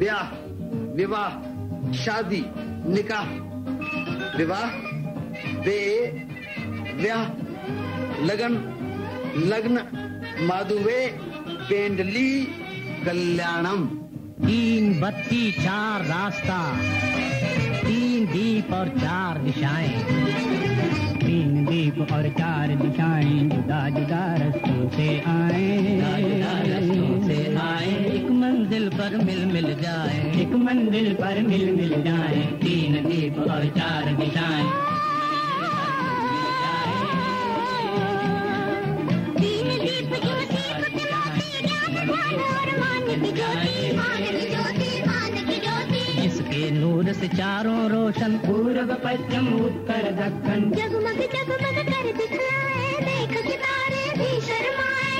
ब्याह, विवाह, शादी, निकाह, विवाह बे व्याह लगन, लग्न, माधुवे, पेंडली, कल्याणम। तीन बत्ती, चार रास्ता, तीन दीप और चार दिशाएँ तीन दीप और चार दिशाएँ जुदा जुदा रस्तों से आए। से आए। एक मंजिल पर मिल मिल जाए। एक मंजिल पर मिल मिल जाए। तीन दीप और चार दिशाएँ से चारों रोशन। पूर्व पश्चिम उत्तर दक्षिण। जगमग जगमग कर दिखलाए? देख सितारे भी शर्माए।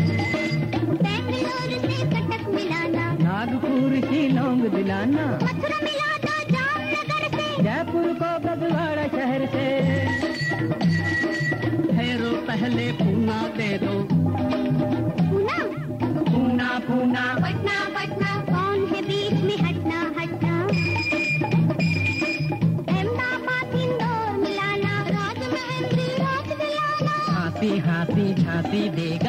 नागपुर की लौंग दिलाना। मथुरा मिला दो जामनगर से जयपुर को गगवाड़ा शहर से। ठहरो पहले पूना दे दो। पूना? पूना पूना। पटना पटना कौन है बीच में हटना हटना? हाँसी हाँसी झांसी देगा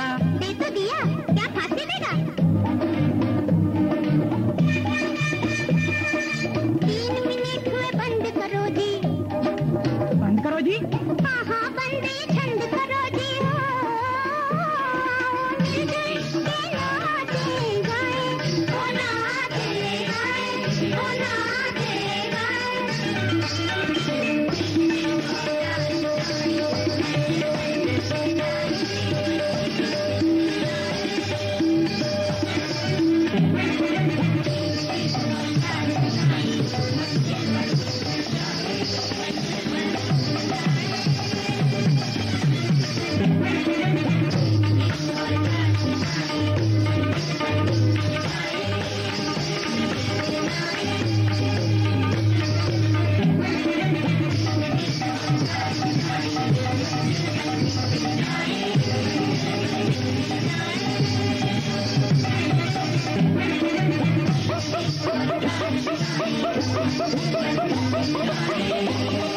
Thank you.